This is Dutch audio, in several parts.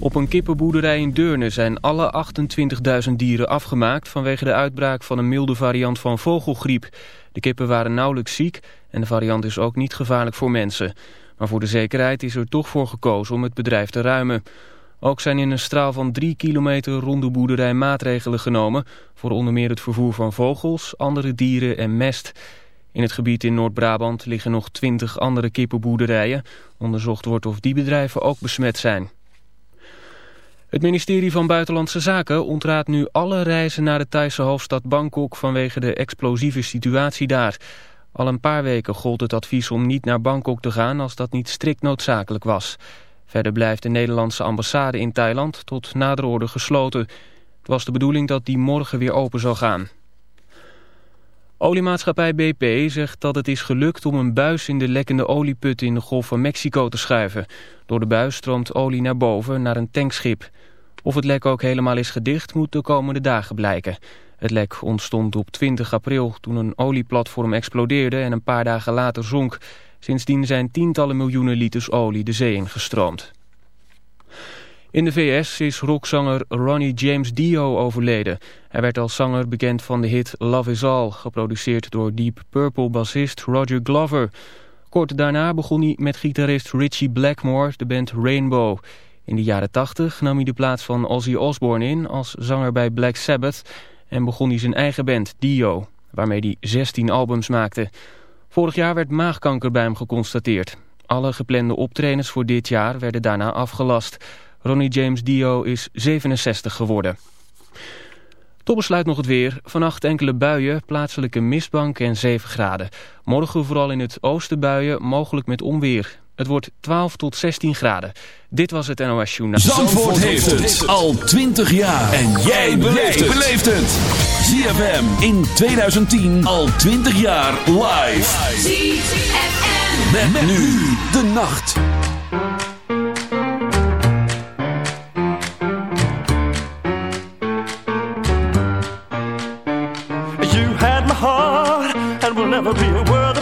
Op een kippenboerderij in Deurne zijn alle 28.000 dieren afgemaakt... vanwege de uitbraak van een milde variant van vogelgriep. De kippen waren nauwelijks ziek en de variant is ook niet gevaarlijk voor mensen. Maar voor de zekerheid is er toch voor gekozen om het bedrijf te ruimen. Ook zijn in een straal van 3 kilometer rond de boerderij maatregelen genomen... voor onder meer het vervoer van vogels, andere dieren en mest... In het gebied in Noord-Brabant liggen nog twintig andere kippenboerderijen. Onderzocht wordt of die bedrijven ook besmet zijn. Het ministerie van Buitenlandse Zaken ontraadt nu alle reizen naar de Thaise hoofdstad Bangkok vanwege de explosieve situatie daar. Al een paar weken gold het advies om niet naar Bangkok te gaan als dat niet strikt noodzakelijk was. Verder blijft de Nederlandse ambassade in Thailand tot nader orde gesloten. Het was de bedoeling dat die morgen weer open zou gaan. Oliemaatschappij BP zegt dat het is gelukt om een buis in de lekkende olieput in de Golf van Mexico te schuiven. Door de buis stroomt olie naar boven naar een tankschip. Of het lek ook helemaal is gedicht moet de komende dagen blijken. Het lek ontstond op 20 april toen een olieplatform explodeerde en een paar dagen later zonk. Sindsdien zijn tientallen miljoenen liters olie de zee ingestroomd. In de VS is rockzanger Ronnie James Dio overleden. Hij werd als zanger bekend van de hit Love Is All, geproduceerd door Deep Purple bassist Roger Glover. Kort daarna begon hij met gitarist Richie Blackmore de band Rainbow. In de jaren 80 nam hij de plaats van Ozzy Osbourne in als zanger bij Black Sabbath en begon hij zijn eigen band Dio, waarmee hij 16 albums maakte. Vorig jaar werd maagkanker bij hem geconstateerd. Alle geplande optredens voor dit jaar werden daarna afgelast. Ronnie James Dio is 67 geworden. Tot besluit nog het weer. Vannacht enkele buien, plaatselijke mistbank en 7 graden. Morgen vooral in het oosten buien, mogelijk met onweer. Het wordt 12 tot 16 graden. Dit was het NOS Journaal. Zandvoort heeft het al 20 jaar. En jij beleeft het. ZFM in 2010 al 20 jaar live. ZFM. Met, nu de nacht. You had my heart, and we'll never be a world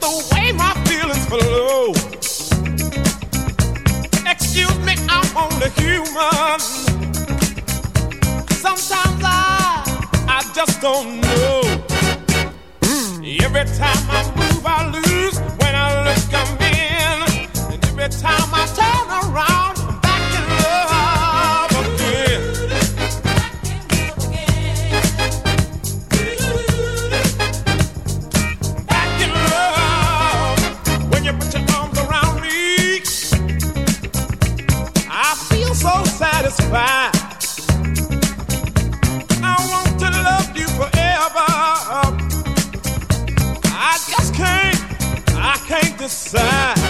the way my feelings flow. Excuse me, I'm only human. Sometimes I, I just don't know. Mm. Every time I move, I lose. When I look, I'm in. And every time I turn, the side.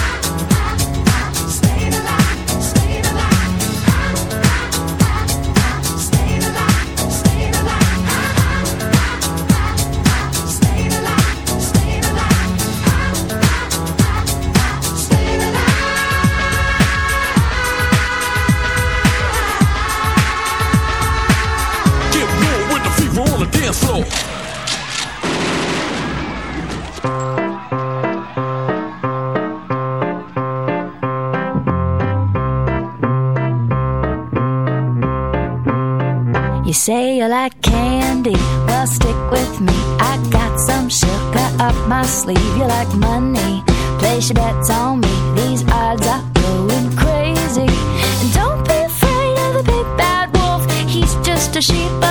leave you like money. Place your bets on me. These odds are going crazy. And don't be afraid of the big bad wolf. He's just a sheep.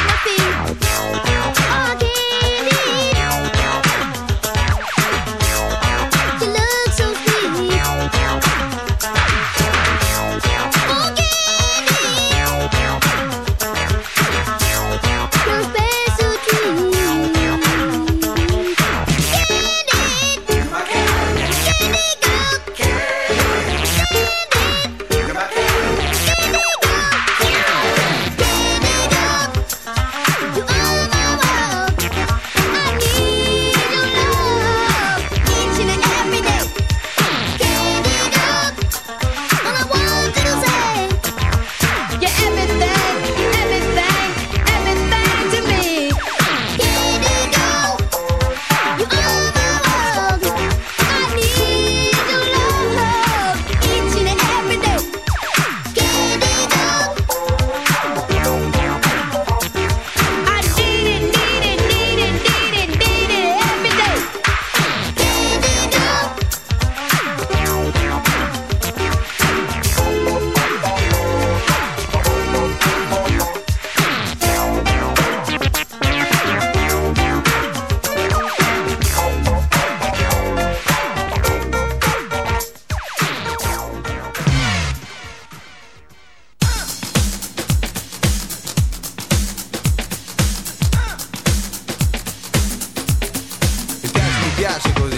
piace così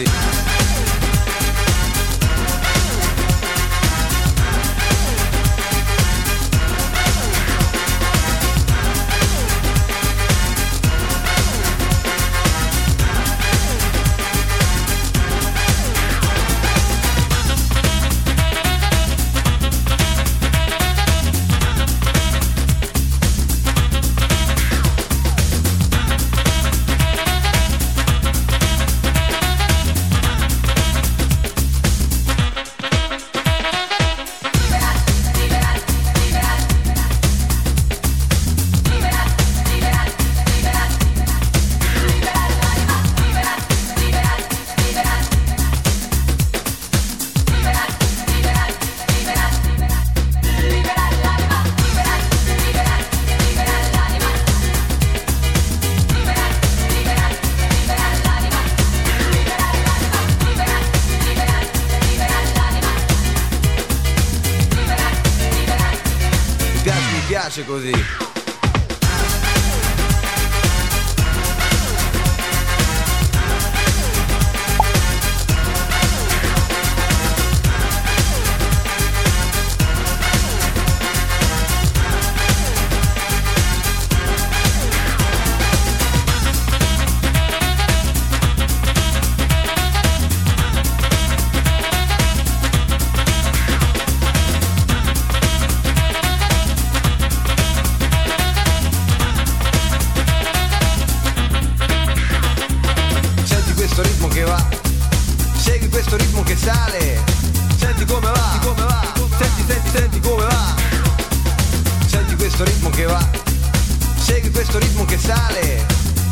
Segui questo ritmo che sale.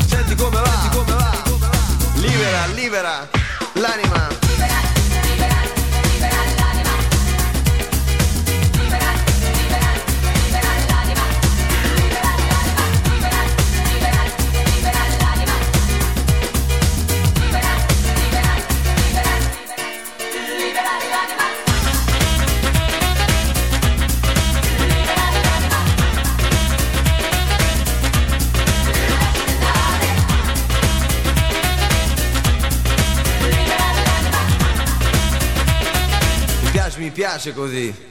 Senti come va, Senti come va. Libera, libera L'anima. piace così.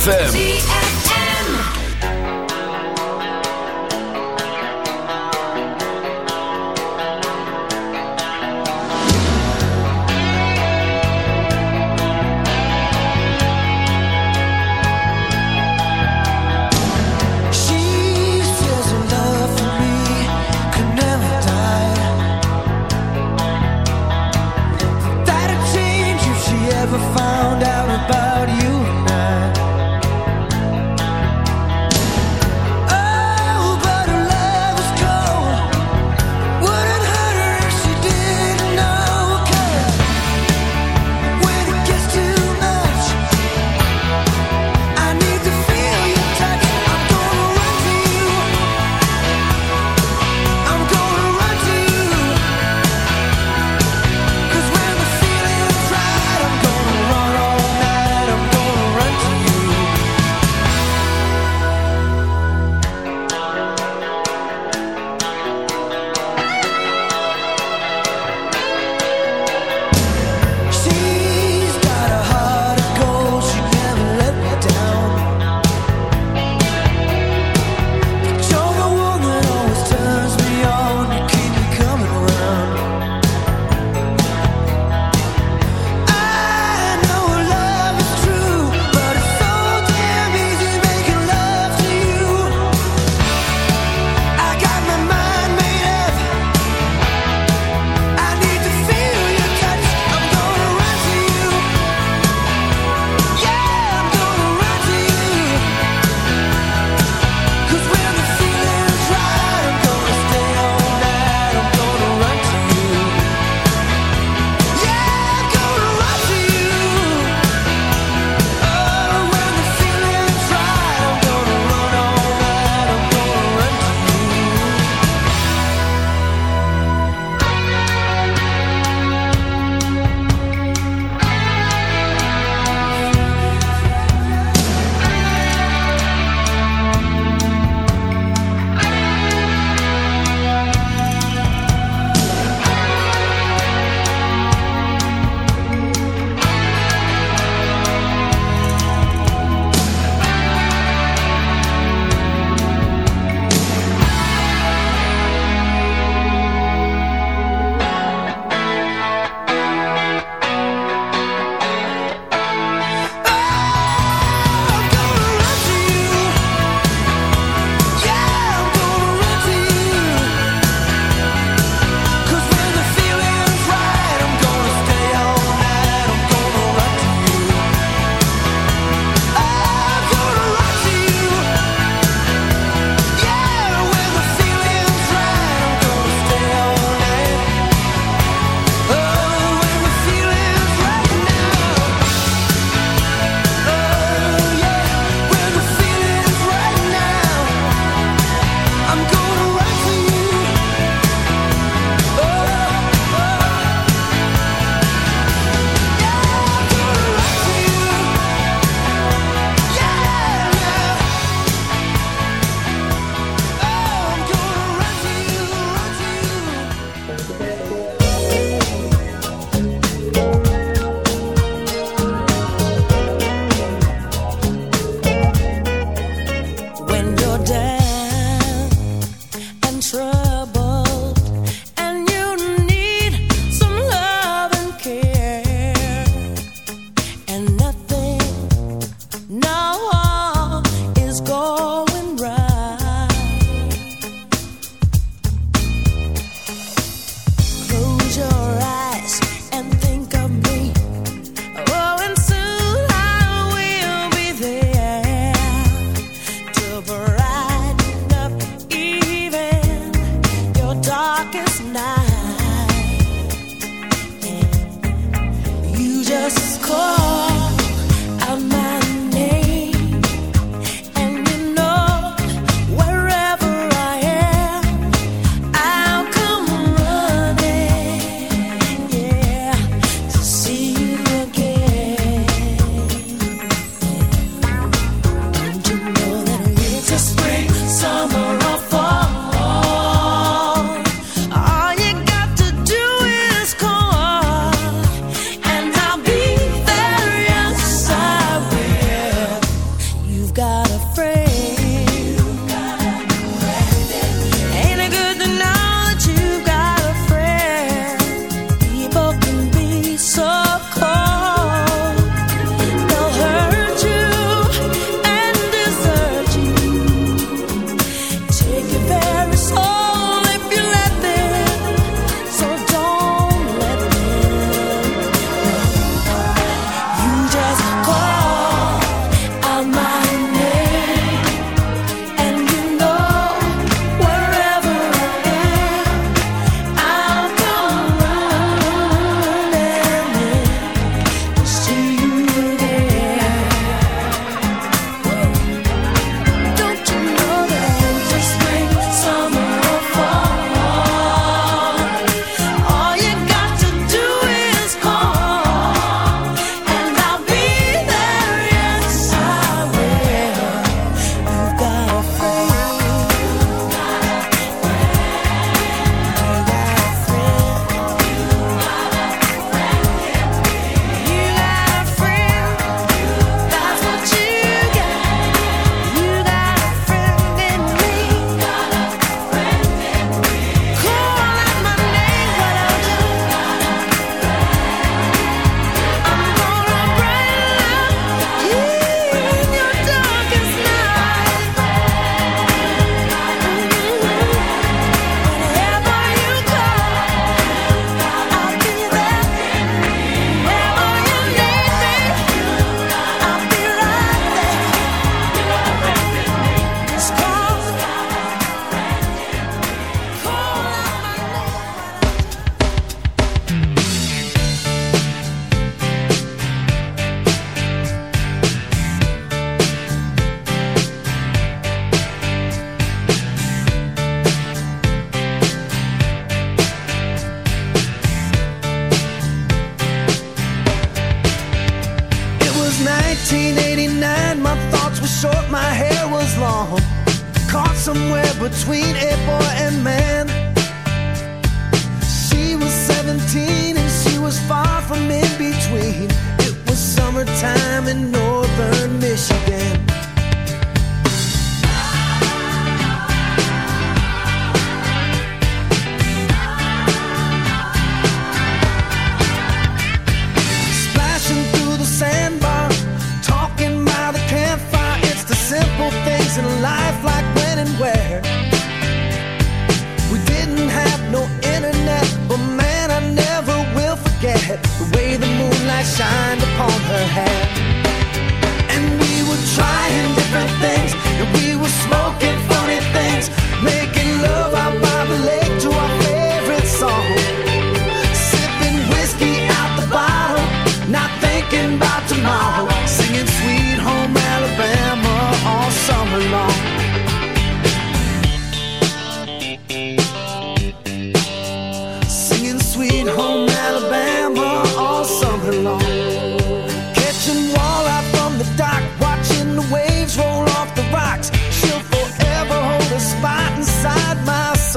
ZFM.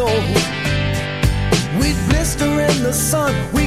Soul. We'd blister in the sun. We